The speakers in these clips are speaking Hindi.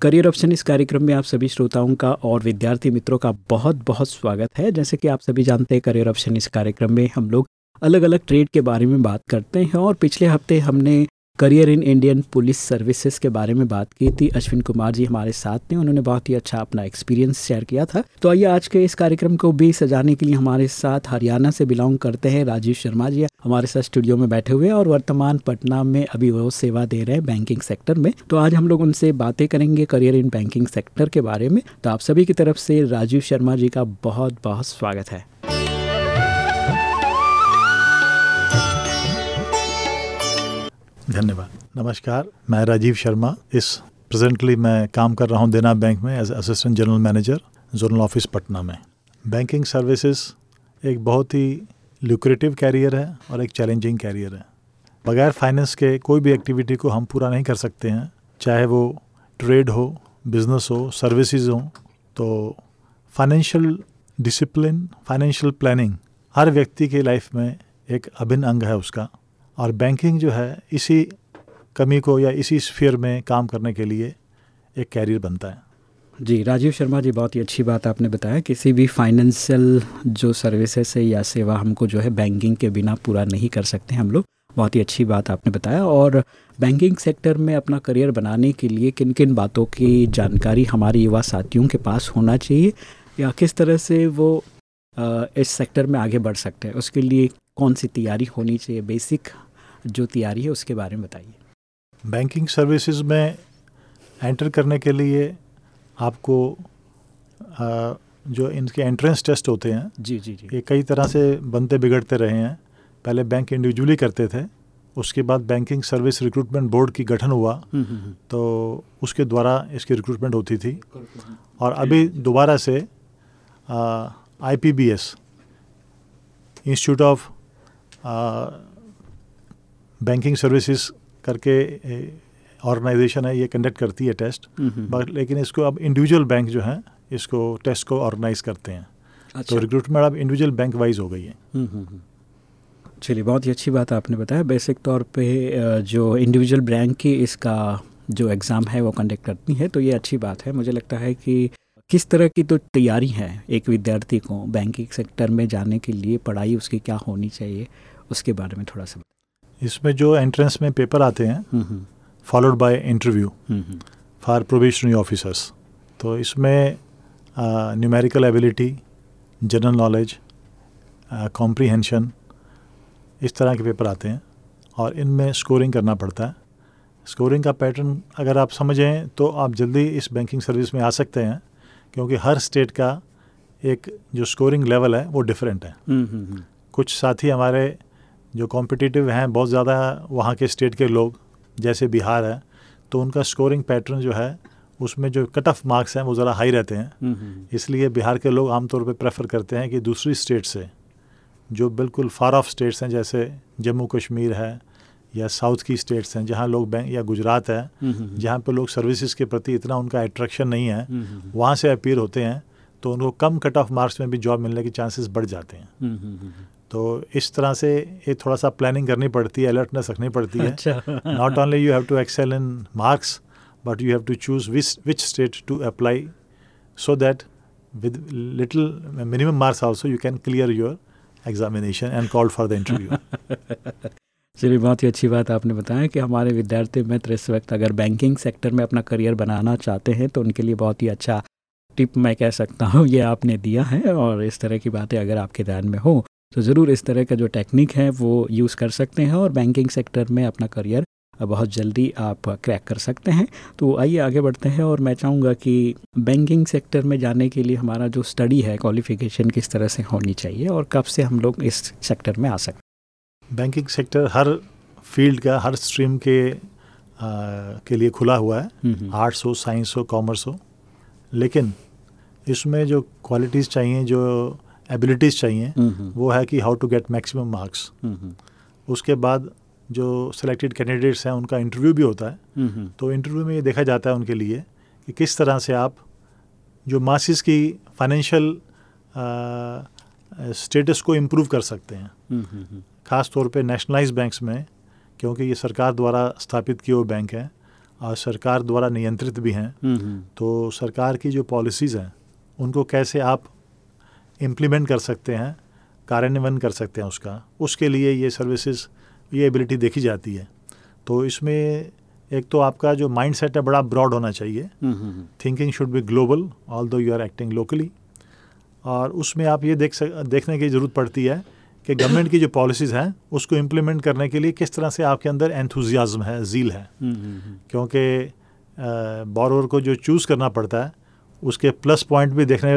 career option इस कार्यक्रम में आप सभी श्रोताओं का और विद्यार्थी मित्रों का बहुत बहुत स्वागत है। जैसे कि आप सभी जानते हैं, करियर ऑप्शन इस कार्यक्रम में हम लोग अलग अलग ट्रेड के बारे में बात करते हैं और पिछले हफ़्ते हमने career in Indian police services के बारे में बात की थी। अश्विन कुमार जी हमारे साथ थे, उन्होंने बहुत ही अच्छा अपना एक्सपीरियंस शेयर किया था। तो आइए आज के इस कार्यक्रम को भी सजाने के लिए हमारे साथ हरियाणा से बिलोंग करते हैं राजीव शर्मा जी। हमारे साथ स्टूडियो में बैठे हुए और वर्तमान पटना में अभी वो सेवा दे रहे हैं बैंकिंग सेक्टर में। तो आज हम लोग उनसे बातें करेंगे करियर इन बैंकिंग सेक्टर के बारे में। तो आप सभी की तरफ़ से राजीव शर्मा जी का बहुत बहुत स्वागत है। धन्यवाद। नमस्कार, मैं राजीव शर्मा। इस प्रेजेंटली मैं काम कर रहा हूँ देना बैंक में as assistant general manager zonal office Patna में। बैंकिंग सर्विसेज़ एक बहुत ही लुक्रेटिव कैरियर है और एक चैलेंजिंग कैरियर है। बगैर फाइनेंस के कोई भी एक्टिविटी को हम पूरा नहीं कर सकते हैं। चाहे वो ट्रेड हो बिज़नेस हो सर्विसेज़ हो तो फाइनेंशियल डिसिप्लिन फाइनेंशियल प्लानिंग हर व्यक्ति के लाइफ में एक अभिन्न अंग है उसका। और बैंकिंग जो है, इसी कमी को या इसी स्फीयर में काम करने के लिए एक कैरियर बनता है। जी, राजीव शर्मा जी, बहुत ही अच्छी बात आपने बताया किसी भी फाइनेंशियल जो सर्विसेज़ है या सेवा हमको जो है बैंकिंग के बिना पूरा नहीं कर सकते हम लोग। बहुत ही अच्छी बात आपने बताया और बैंकिंग सेक्टर में अपना करियर बनाने के लिए किन किन बातों की जानकारी हमारे युवा साथियों के पास होना चाहिए या किस तरह से वो इस सेक्टर में आगे बढ़ सकते हैं? उसके लिए कौन सी तैयारी होनी चाहिए? बेसिक जो तैयारी है उसके बारे में बताइए। बैंकिंग सर्विसेज़ में एंटर करने के लिए आपको आ, जो इनके एंट्रेंस टेस्ट होते हैं जी जी जी। ये कई तरह से बनते बिगड़ते रहे हैं। पहले बैंक इंडिविजुअली करते थे उसके बाद बैंकिंग सर्विस रिक्रूटमेंट बोर्ड की गठन हुआ तो उसके द्वारा इसकी रिक्रूटमेंट होती थी। और अभी दोबारा से I P B S institute of banking services करके ऑर्गेनाइजेशन है ये कंडक्ट करती है टेस्ट बट लेकिन इसको अब इंडिविजुअल बैंक जो है इसको टेस्ट को ऑर्गेनाइज करते हैं। तो अच्छा। तो रिक्रूटमेंट अब इंडिविजुअल बैंक वाइज हो गई है। चलिए बहुत ही अच्छी बात आपने बताया। बेसिक तौर पे जो इंडिविजुअल बैंक की इसका जो एग्ज़ाम है वो कंडक्ट करती है तो ये अच्छी बात है। मुझे लगता है कि किस तरह की तो तैयारी है एक विद्यार्थी को बैंकिंग सेक्टर में जाने के लिए? पढ़ाई उसकी क्या होनी चाहिए? उसके बारे में थोड़ा सा इसमें जो एंट्रेंस में पेपर आते हैं followed by interview for probationary officers तो इसमें numerical ability general knowledge comprehension इस तरह के पेपर आते हैं और इनमें स्कोरिंग करना पड़ता है। स्कोरिंग का पैटर्न अगर आप समझें तो आप जल्दी इस बैंकिंग सर्विस में आ सकते हैं क्योंकि हर स्टेट का एक जो स्कोरिंग लेवल है वो डिफरेंट है। कुछ साथी हमारे जो कॉम्पिटिटिव हैं बहुत ज़्यादा वहाँ के स्टेट के लोग जैसे बिहार है तो उनका स्कोरिंग पैटर्न जो है उसमें जो कट ऑफ़ मार्क्स हैं वो ज़रा हाई रहते हैं। इसलिए बिहार के लोग आमतौर पे प्रेफर करते हैं कि दूसरी स्टेट से जो बिल्कुल फार ऑफ़ स्टेट्स हैं जैसे जम्मू कश्मीर है या साउथ की स्टेट्स हैं जहाँ लोग बैंक या गुजरात है जहाँ पे लोग सर्विसेज़ के प्रति इतना उनका अट्रैक्शन नहीं है वहाँ से अपीयर होते हैं तो उनको कम कट ऑफ़ मार्क्स में भी जॉब मिलने के चांसेस बढ़ जाते हैं। तो इस तरह से ये थोड़ा सा प्लानिंग करनी पड़ती है अलर्टनेस रखनी पड़ती है। Not only you have to excel in marks but you have to choose which which state to apply so that with little minimum marks also you can clear your examination and called for the interview चलिए बहुत ही अच्छी बात आपने बताया कि हमारे विद्यार्थी मित्र इस वक्त अगर बैंकिंग सेक्टर में अपना करियर बनाना चाहते हैं तो उनके लिए बहुत ही अच्छा टिप मैं कह सकता हूँ ये आपने दिया है और इस तरह की बातें अगर आपके ध्यान में हो तो ज़रूर इस तरह का जो टेक्निक है वो यूज़ कर सकते हैं और बैंकिंग सेक्टर में अपना करियर बहुत जल्दी आप क्रैक कर सकते हैं। तो आइए आगे बढ़ते हैं और मैं चाहूँगा कि बैंकिंग सेक्टर में जाने के लिए हमारा जो स्टडी है क्वालिफिकेशन किस तरह से होनी चाहिए और कब से हम लोग इस सेक्टर में आ सकते हैं बैंकिंग सेक्टर हर फ़ील्ड का हर स्ट्रीम के आ, के लिए खुला हुआ है। आर्ट्स हो साइंस हो कॉमर्स हो। लेकिन इसमें जो क्वालिटीज़ चाहिए जो एबिलिटीज़ चाहिए वो है कि how to get maximum marks उसके बाद जो सिलेक्टेड कैंडिडेट्स हैं उनका इंटरव्यू भी होता है। तो इंटरव्यू में ये देखा जाता है उनके लिए कि किस तरह से आप जो मासिस की फाइनेंशियल स्टेटस को इम्प्रूव कर सकते हैं। ख़ास तौर पे नेशनलाइज बैंक्स में क्योंकि ये सरकार द्वारा स्थापित किए हुए बैंक हैं और सरकार द्वारा नियंत्रित भी हैं। तो सरकार की जो पॉलिसीज़ हैं उनको कैसे आप इम्प्लीमेंट कर सकते हैं कार्यान्वयन कर सकते हैं उसका उसके लिए ये सर्विसेज़ ये एबिलिटी देखी जाती है। तो इसमें एक तो आपका जो माइंड सेट है बड़ा ब्रॉड होना चाहिए। Thinking should be global although you are acting locally और उसमें आप ये देख सक देखने की ज़रूरत पड़ती है कि गवर्नमेंट की जो पॉलिसीज़ हैं उसको इम्प्लीमेंट करने के लिए किस तरह से आपके अंदर एंथुजियाज़म है जील है। क्योंकि बॉरोवर को जो चूज़ करना पड़ता है उसके प्लस पॉइंट भी देखने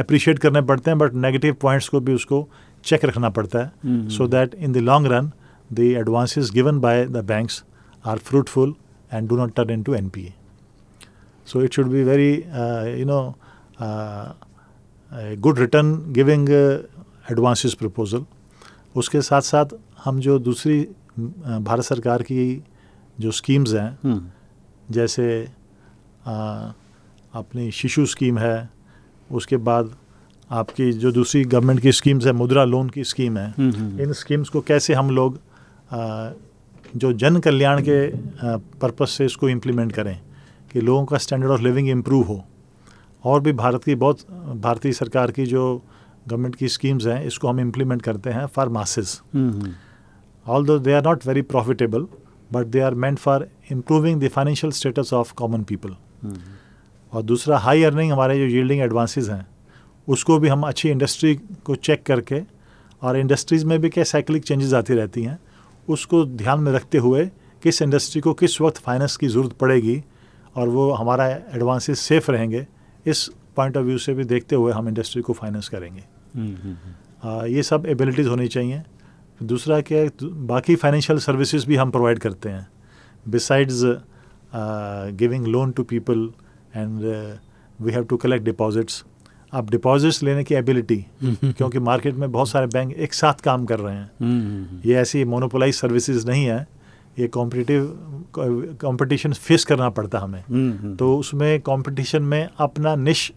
अप्रिशिएट करने पड़ते हैं बट नेगेटिव पॉइंट्स को भी उसको चेक रखना पड़ता है। So that in the long run the advances given by the banks are fruitful and do not turn into N P A so it should be very you know good return giving advances proposal उसके साथ साथ हम जो दूसरी भारत सरकार की जो स्कीम्स हैं जैसे आ, अपनी शिशु स्कीम है उसके बाद आपकी जो दूसरी गवर्नमेंट की स्कीम्स है मुद्रा लोन की स्कीम है इन स्कीम्स को कैसे हम लोग आ, जो जन कल्याण के पर्पस से इसको इम्प्लीमेंट करें कि लोगों का स्टैंडर्ड ऑफ़ लिविंग इम्प्रूव हो। और भी भारत की बहुत भारतीय सरकार की जो गवर्नमेंट की स्कीम्स हैं इसको हम इम्प्लीमेंट करते हैं for masses although they are not very profitable but they are meant for improving the financial status of common people और दूसरा हाई अर्निंग हमारे जो यील्डिंग एडवांसेस हैं उसको भी हम अच्छी इंडस्ट्री को चेक करके और इंडस्ट्रीज़ में भी क्या साइक्लिक चेंजेस आती रहती हैं उसको ध्यान में रखते हुए किस इंडस्ट्री को किस वक्त फाइनेंस की ज़रूरत पड़ेगी और वो हमारा एडवांसेस सेफ़ रहेंगे इस पॉइंट ऑफ़ व्यू से भी देखते हुए हम इंडस्ट्री को फाइनेंस करेंगे। आ, ये सब एबिलिटीज़ होनी चाहिए। दूसरा क्या है बाकी फाइनेंशियल सर्विसेज़ भी हम प्रोवाइड करते हैं। Besides giving loan to people and we have to collect deposits अब डिपॉजिट्स लेने की एबिलिटी क्योंकि मार्केट में बहुत सारे बैंक एक साथ काम कर रहे हैं। ये ऐसी मोनोपोलाइज सर्विसेज़ नहीं है। ये कॉम्पिटिटिव कंपटीशन फेस करना पड़ता हमें। तो उसमें कंपटीशन में अपना निश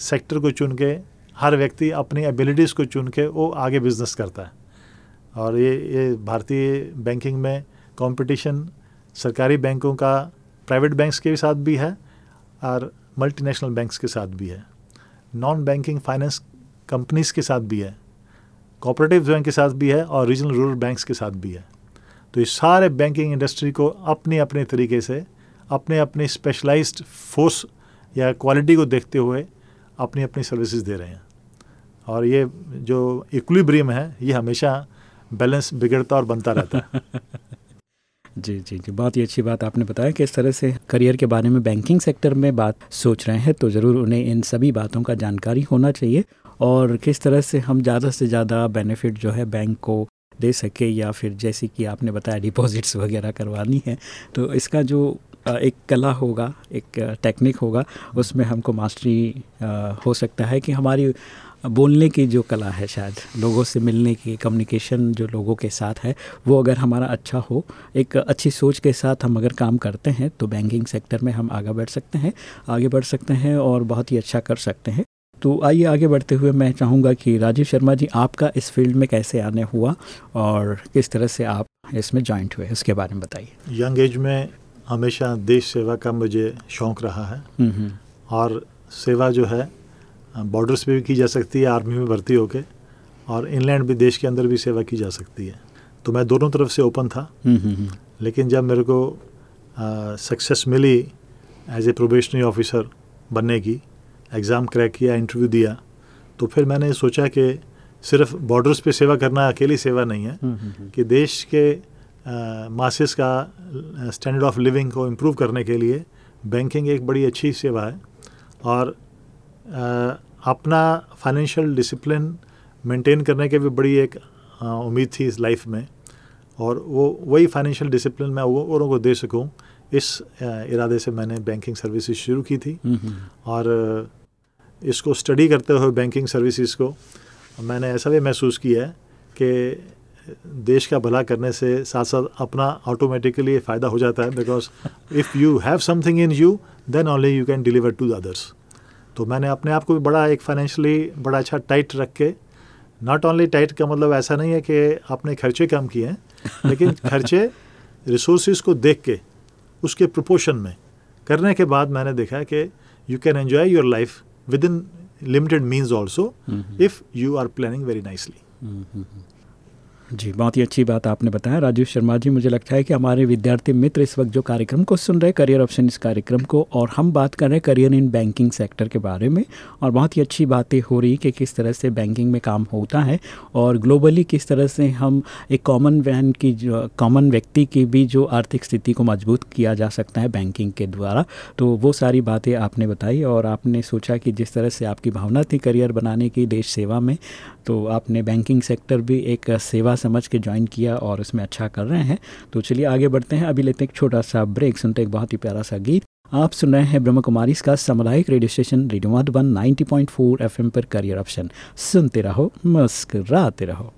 सेक्टर को चुन के हर व्यक्ति अपनी एबिलिटीज़ को चुन के वो आगे बिज़नेस करता है। और ये ये भारतीय बैंकिंग में कंपटीशन सरकारी बैंकों का प्राइवेट बैंक्स के साथ भी है। और मल्टीनेशनल बैंक्स के साथ भी है। नॉन बैंकिंग फाइनेंस कंपनीज़ के साथ भी है। कोऑपरेटिव बैंक के साथ भी है और रीजनल रूरल बैंक्स के साथ भी है। तो ये सारे बैंकिंग इंडस्ट्री को अपने अपने तरीके से अपने अपने स्पेशलाइज्ड फोर्स या क्वालिटी को देखते हुए अपनी अपनी सर्विसेज़ दे रहे हैं। और ये जो इक्विलिब्रियम है, ये हमेशा बैलेंस बिगड़ता और बनता रहता है। जी जी जी। बहुत ही अच्छी बात आपने बताया कि इस तरह से करियर के बारे में बैंकिंग सेक्टर में बात सोच रहे हैं तो ज़रूर उन्हें इन सभी बातों का जानकारी होना चाहिए। और किस तरह से हम ज़्यादा से ज़्यादा बेनिफिट जो है बैंक को दे सके या फिर जैसे कि आपने बताया डिपॉजिट्स वगैरह करवानी है तो इसका जो एक कला होगा, एक टेक्निक होगा, उसमें हमको मास्टरी हो सकता है कि हमारी बोलने की जो कला है शायद लोगों से मिलने की कम्युनिकेशन जो लोगों के साथ है वो अगर हमारा अच्छा हो एक अच्छी सोच के साथ हम अगर काम करते हैं तो बैंकिंग सेक्टर में हम आगे बढ़ सकते हैं आगे बढ़ सकते हैं और बहुत ही अच्छा कर सकते हैं। तो आइए आगे बढ़ते हुए मैं चाहूँगा कि राजीव शर्मा जी आपका इस फ़ील्ड में कैसे आने हुआ और किस तरह से आप इसमें ज्वाइंट हुए इसके बारे में बताइए। यंग एज में हमेशा देश सेवा का मुझे शौक़ रहा है। और सेवा जो है बॉर्डर्स पे भी की जा सकती है आर्मी में भर्ती होके और इनलैंड भी देश के अंदर भी सेवा की जा सकती है। तो मैं दोनों तरफ़ से ओपन था। लेकिन जब मेरे को सक्सेस मिली एज ए प्रोबेशनरी ऑफिसर बनने की एग्ज़ाम क्रैक किया इंटरव्यू दिया तो फिर मैंने सोचा कि सिर्फ़ बॉर्डर्स पे सेवा करना अकेली सेवा नहीं है। कि देश के मासिस का स्टैंडर्ड ऑफ़ लिविंग को इम्प्रूव करने के लिए बैंकिंग एक बड़ी अच्छी सेवा है। और अपना फाइनेंशियल डिसिप्लिन मेंटेन करने की भी बड़ी एक उम्मीद थी इस लाइफ में। और वो वही फाइनेंशियल डिसिप्लिन मैं औरों को दे सकूँ इस इरादे से मैंने बैंकिंग सर्विसेज़ शुरू की थी। और इसको स्टडी करते हुए बैंकिंग सर्विसेज़ को मैंने ऐसा भी महसूस किया है कि देश का भला करने से साथ साथ अपना ऑटोमेटिकली फ़ायदा हो जाता है। Because if you have something in you then only you can deliver to the others तो मैंने अपने आप को भी बड़ा एक फाइनेंशियली बड़ा अच्छा टाइट रख के नॉट ओनली टाइट का मतलब ऐसा नहीं है कि आपने खर्चे कम किए हैं लेकिन खर्चे रिसोर्स को देख के उसके प्रोपोर्शन में करने के बाद मैंने देखा कि you can enjoy your life within limited means also if you are planning very nicely जी, बहुत ही अच्छी बात आपने बताया। राजीव शर्मा जी, मुझे लगता है कि हमारे विद्यार्थी मित्र इस वक्त जो कार्यक्रम को सुन रहे करियर ऑप्शन इस कार्यक्रम को, और हम बात कर रहे हैं करियर इन बैंकिंग सेक्टर के बारे में, और बहुत ही अच्छी बातें हो रही कि किस तरह से बैंकिंग में काम होता है, और ग्लोबली किस तरह से हम एक कॉमन वैन की कॉमन व्यक्ति की भी जो आर्थिक स्थिति को मज़बूत किया जा सकता है बैंकिंग के द्वारा। तो वो सारी बातें आपने बताई, और आपने सोचा कि जिस तरह से आपकी भावना थी करियर बनाने की, देश सेवा में तो आपने बैंकिंग सेक्टर भी एक सेवा समझ के ज्वाइन किया और उसमें अच्छा कर रहे हैं। तो चलिए आगे बढ़ते हैं। अभी लेते हैं एक छोटा सा ब्रेक सुनते एक बहुत ही प्यारा सा गीत। आप सुन रहे हैं ब्रह्म कुमारी का सामुदायिक radio station radio Madhuban 90.4 FM पर करियर ऑप्शन सुनते रहो, मुस्कराते रहो।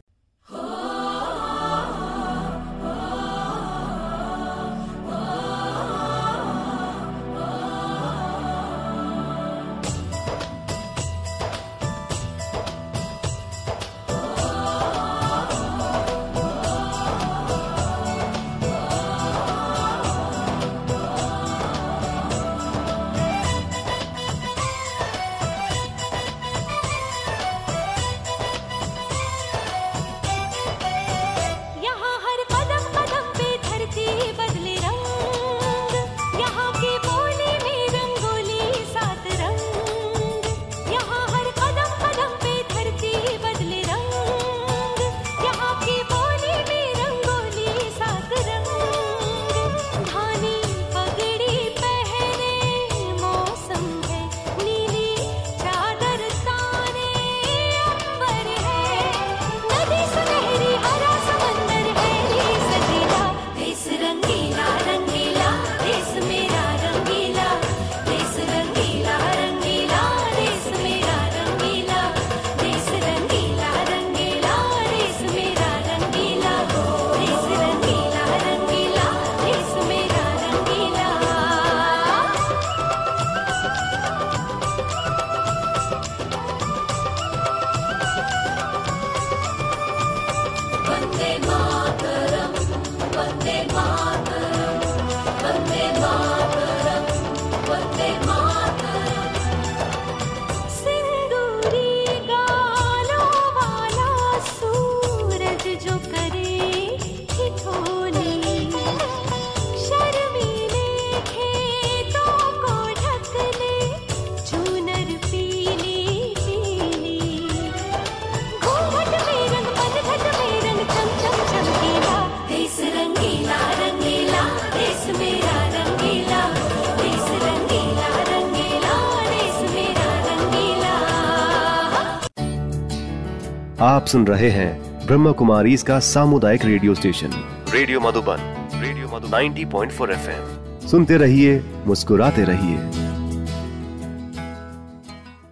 आप सुन रहे हैं ब्रह्म कुमारी इसका सामुदायिक radio station. Radio Madhuban radio Madhu 90.4 FM. सुनते रहिए मुस्कुराते रहिए।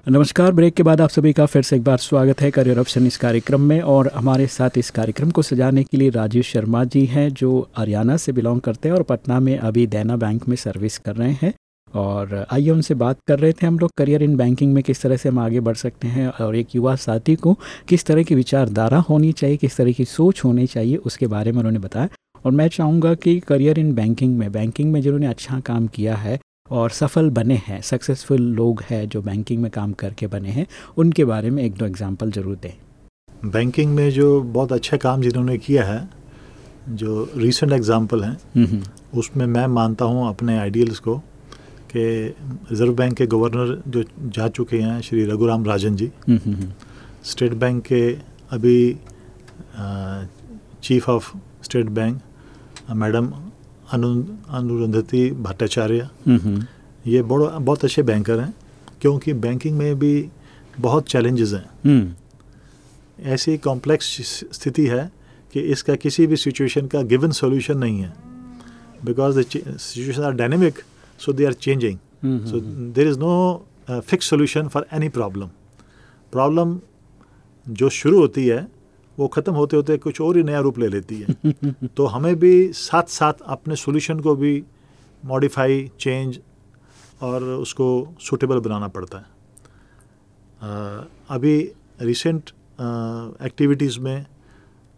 नमस्कार ब्रेक के बाद आप सभी का फिर से एक बार स्वागत है करियर ऑप्शन इस कार्यक्रम में और हमारे साथ इस कार्यक्रम को सजाने के लिए राजीव शर्मा जी हैं जो हरियाणा से बिलोंग करते हैं और पटना में अभी देना बैंक में सर्विस कर रहे हैं। और आइए उनसे बात कर रहे थे हम लोग करियर इन बैंकिंग में किस तरह से हम आगे बढ़ सकते हैं और एक युवा साथी को किस तरह की विचारधारा होनी चाहिए किस तरह की सोच होनी चाहिए उसके बारे में उन्होंने बताया। और मैं चाहूँगा कि करियर इन बैंकिंग में बैंकिंग में जिन्होंने अच्छा काम किया है और सफल बने हैं सक्सेसफुल लोग हैं जो बैंकिंग में काम करके बने हैं उनके बारे में एक दो एग्ज़ाम्पल ज़रूर दें। बैंकिंग में जो बहुत अच्छा काम जिन्होंने किया है जो रिसेंट एग्ज़ाम्पल हैं उसमें मैं मानता हूँ अपने आइडियल्स को कि रिज़र्व बैंक के गवर्नर जो जा चुके हैं श्री रघुराम राजन जी। हम्म, हम्म, हम्म, स्टेट बैंक के अभी chief of state bank madam Anu Arundhati Bhattacharya. ये बड़ो बहुत अच्छे बैंकर हैं क्योंकि बैंकिंग में भी बहुत चैलेंजेस हैं। ऐसी कॉम्प्लेक्स स्थिति है कि इसका किसी भी सिचुएशन का गिवन सॉल्यूशन नहीं है। Because the situation are dynamic so they are changing hmm, so there is no fix solution for any problem problem जो शुरू होती है वो ख़त्म होते होते कुछ और ही नया रूप ले लेती है। तो हमें भी साथ साथ अपने सोल्यूशन को भी मॉडिफाई चेंज और उसको सूटेबल बनाना पड़ता है। अ, अभी रिसेंट एक्टिविटीज़ में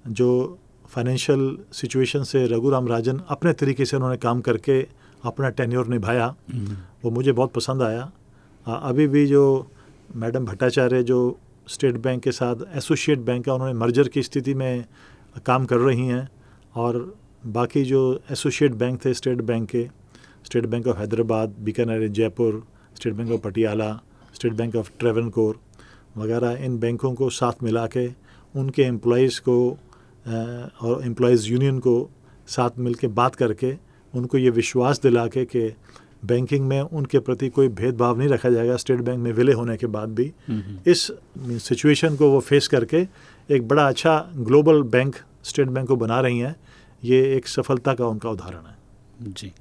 जो फाइनेंशियल सिचुएशन से रघुराम राजन अपने तरीके से उन्होंने काम करके अपना टेन्योर निभाया। हम्म, वो मुझे बहुत पसंद आया। आ, अभी भी जो मैडम भट्टाचार्य जो स्टेट बैंक के साथ एसोसिएट बैंक है उन्होंने मर्जर की स्थिति में काम कर रही हैं और बाकी जो एसोसिएट बैंक थे स्टेट बैंक के state bank of Hyderabad Bikaner Jaipur state bank of Patiala state bank of Travancore वगैरह इन बैंकों को साथ मिला के उनके एम्प्लॉज़ को और एम्प्लॉज़ यूनियन को साथ मिल के बात करके उनको ये विश्वास दिला के कि बैंकिंग में उनके प्रति कोई भेदभाव नहीं रखा जाएगा स्टेट बैंक में विलय होने के बाद भी। इस सिचुएशन को वो फेस करके एक बड़ा अच्छा ग्लोबल बैंक स्टेट बैंक को बना रही हैं। ये एक सफलता का उनका उदाहरण है। जी।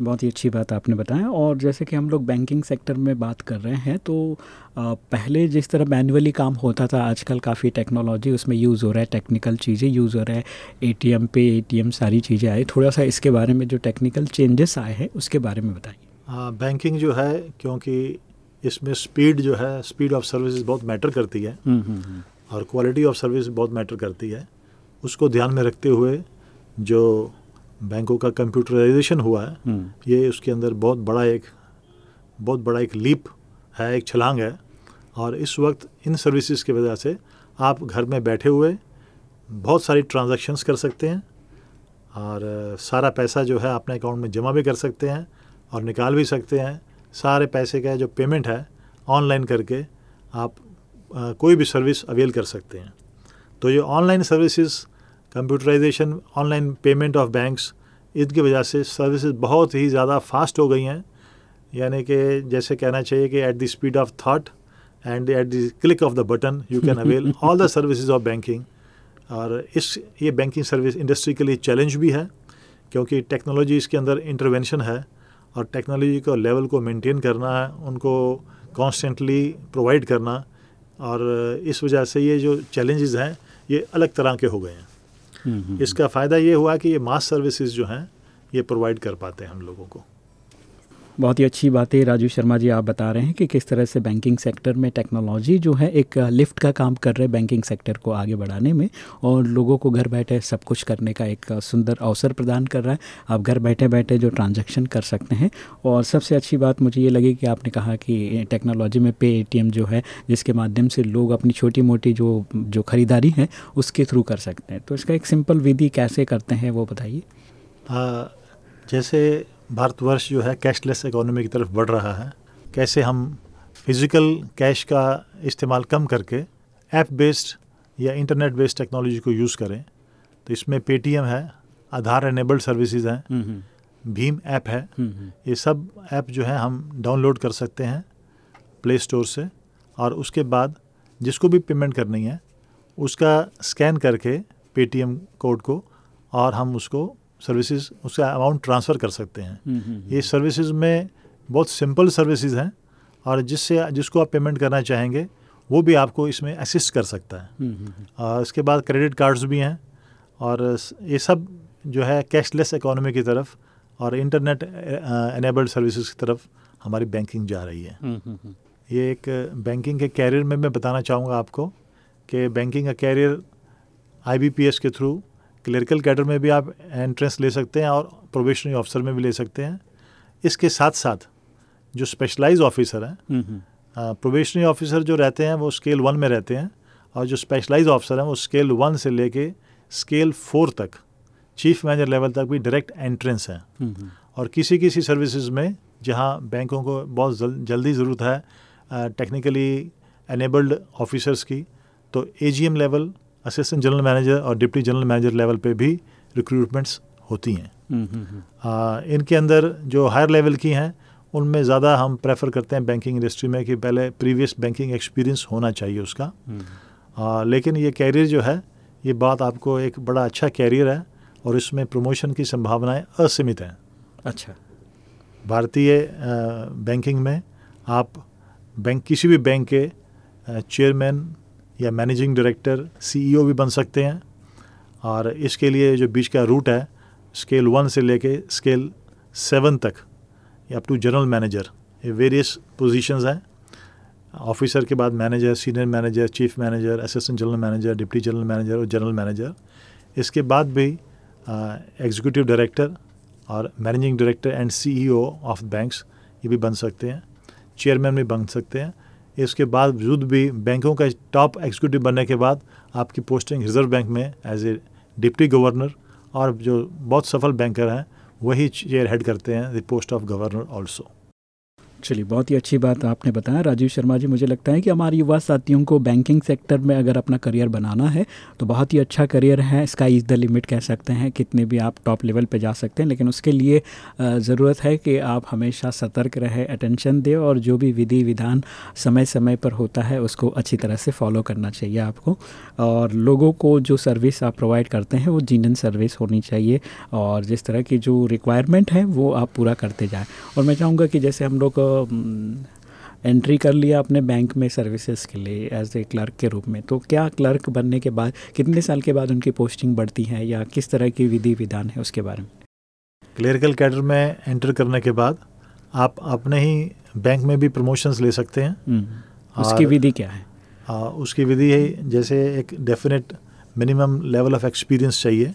बहुत ही अच्छी बात आपने बताया। और जैसे कि हम लोग बैंकिंग सेक्टर में बात कर रहे हैं तो पहले जिस तरह मैनुअली काम होता था आजकल काफ़ी टेक्नोलॉजी उसमें यूज़ हो रहा है टेक्निकल चीज़ें यूज़ हो रहा है। एटीएम पे एटीएम सारी चीज़ें आई थोड़ा सा इसके बारे में जो टेक्निकल चेंजेस आए हैं उसके बारे में बताइए। हाँ, बैंकिंग जो है क्योंकि इसमें स्पीड जो है स्पीड ऑफ़ सर्विस बहुत मैटर करती है। हम्म, हम्म, हम्म, और क्वालिटी ऑफ़ सर्विस बहुत मैटर करती है। उसको ध्यान में रखते हुए जो बैंकों का कंप्यूटराइजेशन हुआ है हम्म, ये उसके अंदर बहुत बड़ा एक बहुत बड़ा एक लीप है एक छलांग है। और इस वक्त इन सर्विसेज़ की वजह से आप घर में बैठे हुए बहुत सारी ट्रांजैक्शंस कर सकते हैं और सारा पैसा जो है अपने अकाउंट में जमा भी कर सकते हैं और निकाल भी सकते हैं। सारे पैसे का जो पेमेंट है ऑनलाइन करके आप कोई भी सर्विस अवेल कर सकते हैं। तो ये online services computerisation online payment of banks इनकी वजह से सर्विसेज़ बहुत ही ज़्यादा फास्ट हो गई हैं। यानी कि जैसे कहना चाहिए कि at the speed of thought and at the click of the button you can avail all the services of banking और इस ये बैंकिंग सर्विस इंडस्ट्री के लिए चैलेंज भी है क्योंकि टेक्नोलॉजी इसके अंदर इंटरवेंशन है और टेक्नोलॉजी को लेवल को मेंटेन करना है उनको कॉन्स्टेंटली प्रोवाइड करना और इस वजह से ये जो चैलेंजेस हैं ये अलग तरह के हो गए हैं। इसका फ़ायदा ये हुआ कि ये मास सर्विसेज़ जो हैं, ये प्रोवाइड कर पाते हैं हम लोगों को। बहुत ही अच्छी बात है राजू शर्मा जी आप बता रहे हैं कि किस तरह से बैंकिंग सेक्टर में टेक्नोलॉजी जो है एक लिफ्ट का काम कर रहे हैं बैंकिंग सेक्टर को आगे बढ़ाने में और लोगों को घर बैठे सब कुछ करने का एक सुंदर अवसर प्रदान कर रहा है। आप घर बैठे बैठे जो ट्रांजैक्शन कर सकते हैं और सबसे अच्छी बात मुझे ये लगी कि आपने कहा कि टेक्नोलॉजी में पे एटीएम जो है जिसके माध्यम से लोग अपनी छोटी मोटी जो जो खरीदारी है उसके थ्रू कर सकते हैं। तो इसका एक सिंपल विधि कैसे करते हैं वो बताइए। जैसे भारतवर्ष जो है कैशलेस इकोनॉमी की तरफ़ बढ़ रहा है। कैसे हम फ़िज़िकल कैश का इस्तेमाल कम करके ऐप बेस्ड या इंटरनेट बेस्ड टेक्नोलॉजी को यूज़ करें तो इसमें पेटीएम है आधार एनेबल्ड सर्विसेज़ हैं हम्म, हम्म, भीम ऐप है। हम्म, हम्म, ये सब ऐप जो है हम डाउनलोड कर सकते हैं प्ले स्टोर से और उसके बाद जिसको भी पेमेंट करनी है उसका स्कैन करके पेटीएम कोड को और हम उसको सर्विसेज़ उसका अमाउंट ट्रांसफ़र कर सकते हैं। हम्म, हम्म, ये सर्विसेज़ में बहुत सिंपल सर्विसेज़ हैं और जिससे जिसको आप पेमेंट करना चाहेंगे वो भी आपको इसमें असिस्ट कर सकता है। हम्म, हम्म, हम्म, और इसके बाद क्रेडिट कार्ड्स भी हैं और ये सब जो है कैशलेस इकोनॉमी की तरफ़ और इंटरनेट एनेबल्ड सर्विसेज़ की तरफ़ हमारी बैंकिंग जा रही है। हम्म, हम्म, हम्म, ये एक बैंकिंग के कैरियर में मैं बताना चाहूँगा आपको कि बैंकिंग का कैरियर आईबीपीएस के थ्रू क्लरिकल कैडर में भी आप एंट्रेंस ले सकते हैं और प्रोबेशनरी ऑफिसर में भी ले सकते हैं। इसके साथ साथ जो स्पेशलाइज ऑफिसर हैं हम्म, हम्म, प्रोबेशनरी ऑफिसर जो रहते हैं वो स्केल वन में रहते हैं और जो स्पेशलाइज ऑफिसर हैं वो स्केल वन से लेके स्केल फोर तक चीफ मैनेजर लेवल तक भी डायरेक्ट एंट्रेंस है। हम्म, हम्म, और किसी किसी सर्विसेज़ में जहाँ बैंकों को बहुत जल, जल्दी ज़रूरत है टेक्निकली एनेबल्ड ऑफिसर्स की तो AGM level assistant general manager और डिप्टी जनरल मैनेजर लेवल पे भी रिक्रूटमेंट्स होती हैं। हम्म, हम्म, हम्म। आ, इनके अंदर जो हायर लेवल की हैं उनमें ज़्यादा हम प्रेफर करते हैं बैंकिंग इंडस्ट्री में कि पहले प्रीवियस बैंकिंग एक्सपीरियंस होना चाहिए उसका। आ, लेकिन ये कैरियर जो है ये बात आपको एक बड़ा अच्छा कैरियर है और इसमें प्रमोशन की संभावनाएँ असीमित हैं। अच्छा। भारतीय बैंकिंग में आप बैंक किसी भी बैंक के चेयरमैन या मैनेजिंग डायरेक्टर सीईओ भी बन सकते हैं। और इसके लिए जो बीच का रूट है स्केल वन से लेके स्केल सेवन तक, या अप टू जनरल मैनेजर ये वेरियस पोजीशंस हैं। ऑफिसर के बाद manager senior manager chief manager assistant general manager deputy general manager और जनरल मैनेजर इसके बाद भी एग्जीक्यूटिव डायरेक्टर और managing director and CEO of banks ये भी बन सकते हैं। चेयरमैन भी बन सकते हैं। इसके बावजूद भी बैंकों का टॉप एग्जीक्यूटिव बनने के बाद आपकी पोस्टिंग रिज़र्व बैंक में एज ए डिप्टी गवर्नर और जो बहुत सफल बैंकर हैं, वही चेयर हेड करते हैं the post of governor also चलिए बहुत ही अच्छी बात आपने बताया। राजीव शर्मा जी, मुझे लगता है कि हमारे युवा साथियों को बैंकिंग सेक्टर में अगर अपना करियर बनाना है तो बहुत ही अच्छा करियर है। इसका इज़ द लिमिट कह सकते हैं, कितने भी आप टॉप लेवल पे जा सकते हैं, लेकिन उसके लिए ज़रूरत है कि आप हमेशा सतर्क रहे अटेंशन दें और जो भी विधि विधान समय समय पर होता है, उसको अच्छी तरह से फॉलो करना चाहिए आपको। और लोगों को जो सर्विस आप प्रोवाइड करते हैं, वो जीनन सर्विस होनी चाहिए और जिस तरह की जो रिक्वायरमेंट है, वो आप पूरा करते जाएँ। और मैं चाहूँगा कि जैसे हम लोग एंट्री कर लिया अपने बैंक में सर्विसेज़ के लिए एज ए क्लर्क के रूप में। तो क्या क्लर्क बनने के बाद कितने साल के बाद उनकी पोस्टिंग बढ़ती है या किस तरह की विधि विधान है उसके बारे में? क्लरिकल कैडर में एंटर करने के बाद आप अपने ही बैंक में भी प्रमोशंस ले सकते हैं। उसकी विधि क्या है? आ, उसकी विधि है जैसे एक definite minimum level of experience चाहिए।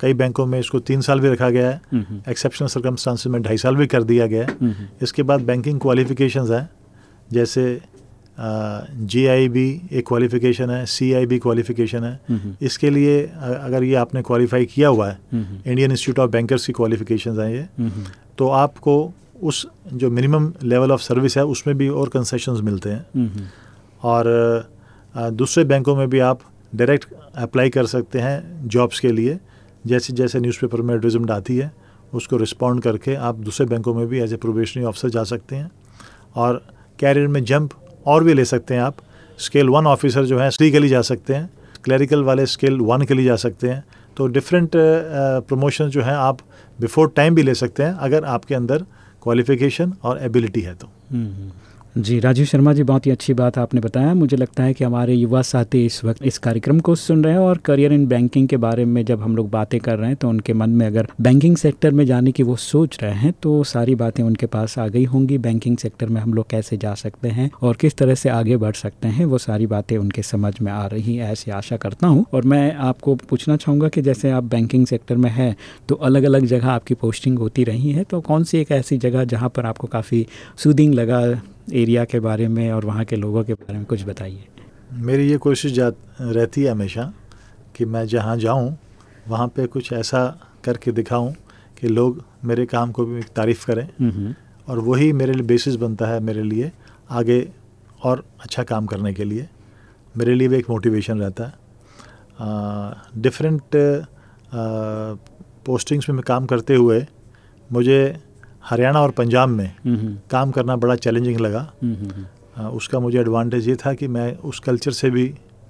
कई बैंकों में इसको तीन साल भी रखा गया है। एक्सेप्शनल सर्कमस्टांसिस में ढाई साल भी कर दिया गया है। इसके बाद बैंकिंग क्वालिफिकेशंस हैं जैसे जी आई बी एक क्वालिफिकेशन है सी आई बी क्वालिफिकेशन है। इसके लिए अगर ये आपने क्वालिफाई किया हुआ है इंडियन इंस्टीट्यूट ऑफ़ बैंकर्स की क्वालिफिकेशन हैं ये। तो आपको उस जो मिनिमम लेवल ऑफ़ सर्विस है उसमें भी और कंसेशंस मिलते हैं। और दूसरे बैंकों में भी आप डायरेक्ट अप्लाई कर सकते हैं जॉब्स के लिए। जैसे जैसे न्यूज़पेपर में एडवर्टाइजमेंट आती है उसको रिस्पॉन्ड करके आप दूसरे बैंकों में भी एज ए प्रोबेशनरी ऑफिसर जा सकते हैं। और कैरियर में जंप और भी ले सकते हैं आप। स्केल वन ऑफिसर जो है स्टी के लिए जा सकते हैं। क्लरिकल वाले स्केल वन के लिए जा सकते हैं। तो डिफरेंट प्रमोशन जो है आप बिफोर टाइम भी ले सकते हैं अगर आपके अंदर क्वालिफिकेशन और एबिलिटी है तो। हम्म, हम्म। जी, राजीव शर्मा जी, बहुत ही अच्छी बात आपने बताया। मुझे लगता है कि हमारे युवा साथी इस वक्त, इस कार्यक्रम को सुन रहे हैं और करियर इन बैंकिंग के बारे में जब हम लोग बातें कर रहे हैं तो उनके मन में अगर बैंकिंग सेक्टर में जाने की वो सोच रहे हैं तो सारी बातें उनके पास आ गई होंगी। बैंकिंग सेक्टर में हम लोग कैसे जा सकते हैं और किस तरह से आगे बढ़ सकते हैं, वो सारी बातें उनके समझ में आ रही है, ऐसी आशा करता हूँ। और मैं आपको पूछना चाहूँगा कि जैसे आप बैंकिंग सेक्टर में हैं तो अलग अलग जगह आपकी पोस्टिंग होती रही है तो कौन सी एक ऐसी जगह जहाँ पर आपको काफ़ी सूदिंग लगा एरिया के बारे में और वहाँ के लोगों के बारे में कुछ बताइए। मेरी ये कोशिश जा रहती है हमेशा कि मैं जहाँ जाऊँ वहाँ पे कुछ ऐसा करके दिखाऊँ कि लोग मेरे काम को भी तारीफ़ करें हम्म, हम्म। और वही मेरे लिए बेसिस बनता है मेरे लिए आगे और अच्छा काम करने के लिए। मेरे लिए भी एक मोटिवेशन रहता है। डिफरेंट पोस्टिंग्स में मैं काम करते हुए मुझे हरियाणा और पंजाब में हम्म, हम्म। काम करना बड़ा चैलेंजिंग लगा। हम्म, उसका मुझे एडवांटेज ये था कि मैं उस कल्चर से भी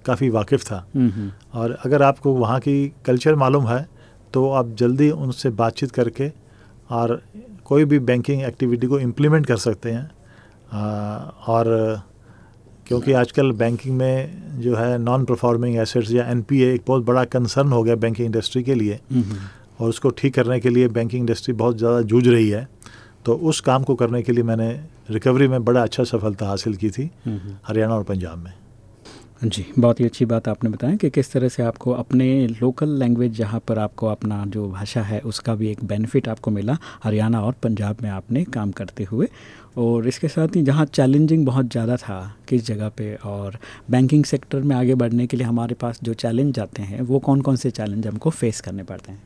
काफ़ी वाकिफ़ था। और अगर आपको वहाँ की कल्चर मालूम है तो आप जल्दी उनसे बातचीत करके और कोई भी बैंकिंग एक्टिविटी को इम्प्लीमेंट कर सकते हैं। और क्योंकि आजकल बैंकिंग में जो है नॉन परफॉर्मिंग एसेट्स या एनपीए एक बहुत बड़ा कंसर्न हो गया बैंकिंग इंडस्ट्री के लिए। और उसको ठीक करने के लिए बैंकिंग इंडस्ट्री बहुत ज़्यादा जूझ रही है। तो उस काम को करने के लिए मैंने रिकवरी में बड़ा अच्छा सफलता हासिल की थी हरियाणा और पंजाब में। जी बहुत ही अच्छी बात आपने बताया कि किस तरह से आपको अपने लोकल लैंग्वेज जहाँ पर आपको अपना जो भाषा है उसका भी एक बेनिफिट आपको मिला हरियाणा और पंजाब में आपने काम करते हुए। और इसके साथ ही जहाँ चैलेंजिंग बहुत ज़्यादा था किस जगह पे? और बैंकिंग सेक्टर में आगे बढ़ने के लिए हमारे पास जो चैलेंज आते हैं वो कौन कौन से चैलेंज हमको फेस करने पड़ते हैं?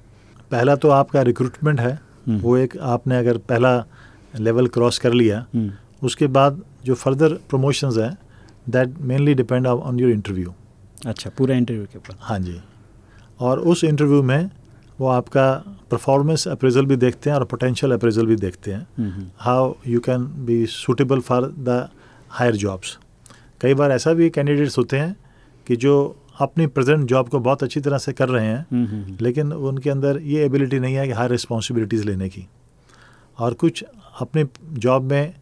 पहला तो आपका रिक्रूटमेंट है। हम्म। वो एक आपने अगर पहला लेवल क्रॉस कर लिया हम्म। उसके बाद जो फर्दर प्रमोशंस हैं that mainly depend on your interview अच्छा पूरा इंटरव्यू के ऊपर। हाँ जी। और उस इंटरव्यू में वो आपका परफॉर्मेंस अप्रेजल भी देखते हैं और पोटेंशियल अप्रेजल भी देखते हैं how you can be suitable for the higher jobs कई बार ऐसा भी कैंडिडेट्स होते हैं कि जो अपनी प्रेजेंट जॉब को बहुत अच्छी तरह से कर रहे हैं हम्म, हम्म, हम्म। लेकिन उनके अंदर ये एबिलिटी नहीं है कि हाई रिस्पॉन्सिबिलिटीज़ लेने की। और कुछ अपने जॉब में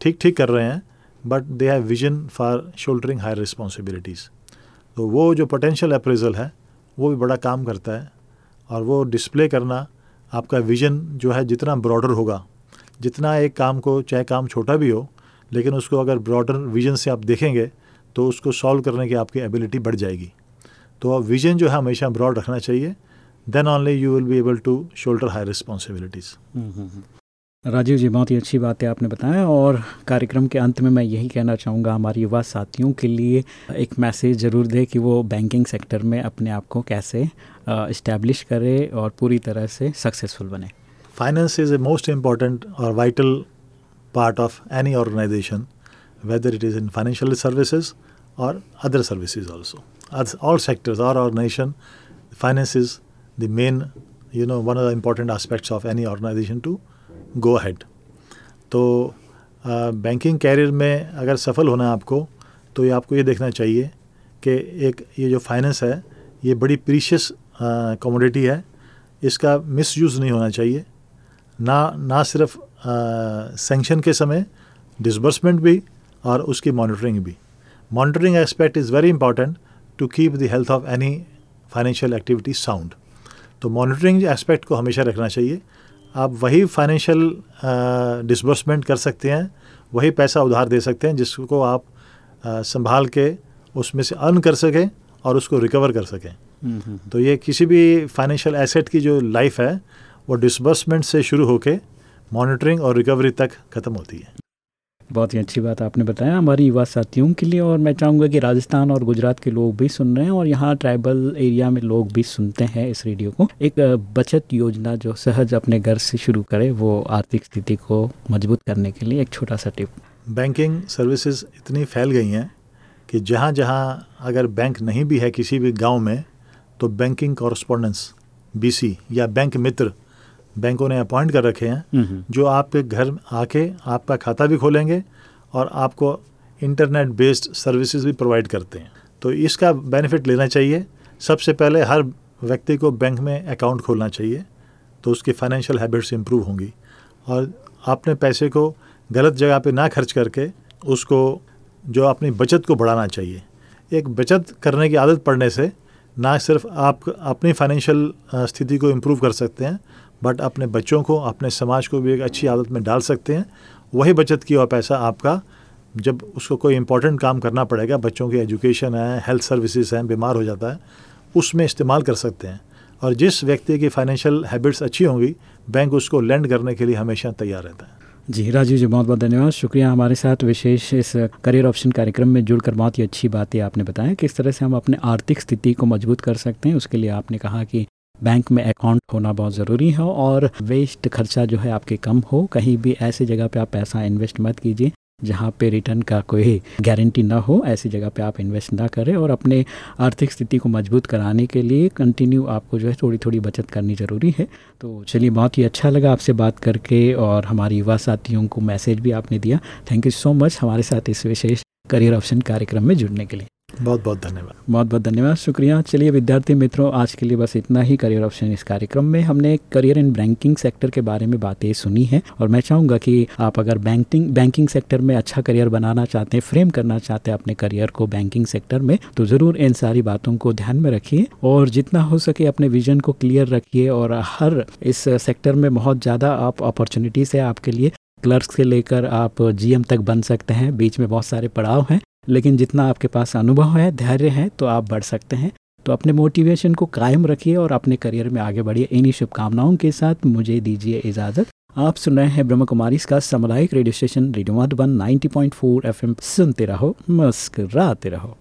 ठीक ठीक कर रहे हैं but they have vision for shouldering higher responsibilities तो वो जो पोटेंशियल अप्रेजल है वो भी बड़ा काम करता है और वो डिस्प्ले करना आपका विजन जो है जितना ब्रॉडर होगा। जितना एक काम को चाहे काम छोटा भी हो लेकिन उसको अगर ब्रॉडर विजन से आप देखेंगे तो उसको सॉल्व करने की आपकी एबिलिटी बढ़ जाएगी। तो अब विजन जो है हमेशा ब्रॉड रखना चाहिए। Then only you will be able to shoulder high responsibilities Rajiv ji बहुत ही अच्छी बात है आपने बताया और कार्यक्रम के अंत में मैं यही कहना चाहूँगा हमारे युवा साथियों के लिए एक मैसेज ज़रूर दे कि वो बैंकिंग सेक्टर में अपने आप को कैसे इस्टेब्लिश करे और पूरी तरह से सक्सेसफुल बने। Finance is a most important और vital part of any organisation whether it is in financial services or other services also. As all sectors, our organization, finance is the main, you know, one of the important aspects of any organization to go ahead. तो बैंकिंग कैरियर में अगर सफल होना है आपको तो ये आपको ये देखना चाहिए कि एक ये जो फाइनेंस है ये बड़ी प्रीशियस कमोडिटी है इसका मिस यूज़ नहीं होना चाहिए ना ना सिर्फ़ सेंक्शन के समय डिसबर्समेंट भी और उसकी मॉनिटरिंग भी। Monitoring aspect is very important to keep the health of any financial activity sound तो मॉनिटरिंग एस्पेक्ट को हमेशा रखना चाहिए। आप वही फाइनेंशियल डिसबर्समेंट कर सकते हैं वही पैसा उधार दे सकते हैं जिसको आप uh, संभाल के उसमें से अर्न कर सकें और उसको रिकवर कर सकें। हम्म, हम्म, हम्म। तो ये किसी भी फाइनेंशियल एसेट की जो लाइफ है वो डिसबर्समेंट से शुरू होकर मॉनिटरिंग और रिकवरी तक ख़त्म होती है। बहुत ही अच्छी बात आपने बताया। हमारी युवा साथियों के लिए और मैं चाहूँगा कि राजस्थान और गुजरात के लोग भी सुन रहे हैं और यहाँ ट्राइबल एरिया में लोग भी सुनते हैं इस रेडियो को। एक बचत योजना जो सहज अपने घर से शुरू करे, वो आर्थिक स्थिति को मज़बूत करने के लिए एक छोटा सा टिप। बैंकिंग सर्विसेज़ इतनी फैल गई हैं कि जहाँ जहाँ अगर बैंक नहीं भी है किसी भी गाँव में तो बैंकिंग कॉरस्पॉन्डेंस बी या बैंक मित्र बैंकों ने अपॉइंट कर रखे हैं जो आपके घर आके आपका खाता भी खोलेंगे और आपको इंटरनेट बेस्ड सर्विसेज़ भी प्रोवाइड करते हैं। तो इसका बेनिफिट लेना चाहिए। सबसे पहले हर व्यक्ति को बैंक में अकाउंट खोलना चाहिए तो उसकी फाइनेंशियल हैबिट्स इम्प्रूव होंगी। और अपने पैसे को गलत जगह पे ना खर्च करके उसको जो अपनी बचत को बढ़ाना चाहिए। एक बचत करने की आदत पड़ने से ना सिर्फ़ आप अपनी फाइनेंशियल स्थिति को इम्प्रूव कर सकते हैं बट अपने बच्चों को, अपने समाज को भी एक अच्छी आदत में डाल सकते हैं। वही बचत किया हुआ पैसा आपका, जब उसको कोई इंपॉर्टेंट काम करना पड़ेगा, बच्चों की एजुकेशन है हेल्थ सर्विसेज़ हैं, बीमार हो जाता है, उसमें इस्तेमाल कर सकते हैं। और जिस व्यक्ति की फाइनेंशियल हैबिट्स अच्छी होंगी बैंक उसको लैंड करने के लिए हमेशा तैयार रहता है। जी, राजीव जी बहुत बहुत धन्यवाद। शुक्रिया हमारे साथ विशेष इस करियर ऑप्शन कार्यक्रम में जुड़कर बहुत ही अच्छी बातें आपने बताया किस तरह से हम अपने आर्थिक स्थिति को मज़बूत कर सकते हैं, उसके लिए आपने कहा कि बैंक में अकाउंट होना बहुत ज़रूरी है और वेस्ट खर्चा जो है आपके कम हो। कहीं भी ऐसी जगह पे आप पैसा इन्वेस्ट मत कीजिए जहाँ पे रिटर्न का कोई गारंटी ना हो। ऐसी जगह पे आप इन्वेस्ट ना करें और अपने आर्थिक स्थिति को मज़बूत कराने के लिए कंटिन्यू आपको जो है थोड़ी थोड़ी बचत करनी ज़रूरी है। तो चलिए बहुत ही अच्छा लगा आपसे बात करके और हमारे युवा साथियों को मैसेज भी आपने दिया। थैंक यू सो मच हमारे साथ इस विशेष करियर ऑप्शन कार्यक्रम में जुड़ने के लिए। बहुत बहुत धन्यवाद। बहुत बहुत धन्यवाद। शुक्रिया। चलिए, विद्यार्थी मित्रों, आज के लिए बस इतना ही। करियर ऑप्शन इस कार्यक्रम में हमने करियर इन बैंकिंग सेक्टर के बारे में बातें सुनी है और मैं चाहूँगा कि आप अगर बैंकिंग बैंकिंग सेक्टर में अच्छा करियर बनाना चाहते हैं फ्रेम करना चाहते हैं अपने करियर को बैंकिंग सेक्टर में तो ज़रूर इन सारी बातों को ध्यान में रखिए और जितना हो सके अपने विजन को क्लियर रखिए और हर इस सेक्टर में बहुत ज़्यादा आप अपॉर्चुनिटीज़ है आपके लिए। क्लर्क से लेकर आप जीएम तक बन सकते हैं। बीच में बहुत सारे पड़ाव हैं। लेकिन जितना आपके पास अनुभव है, धैर्य है तो आप बढ़ सकते हैं। तो अपने मोटिवेशन को कायम रखिए और अपने करियर में आगे बढ़िए। इन्हीं शुभकामनाओं के साथ मुझे दीजिए इजाज़त। आप सुन रहे हैं ब्रह्म कुमारी इसका सामुदायिक radio station radio Madhuban 90.4 FM. सुनते रहो, मस्कराते रहो।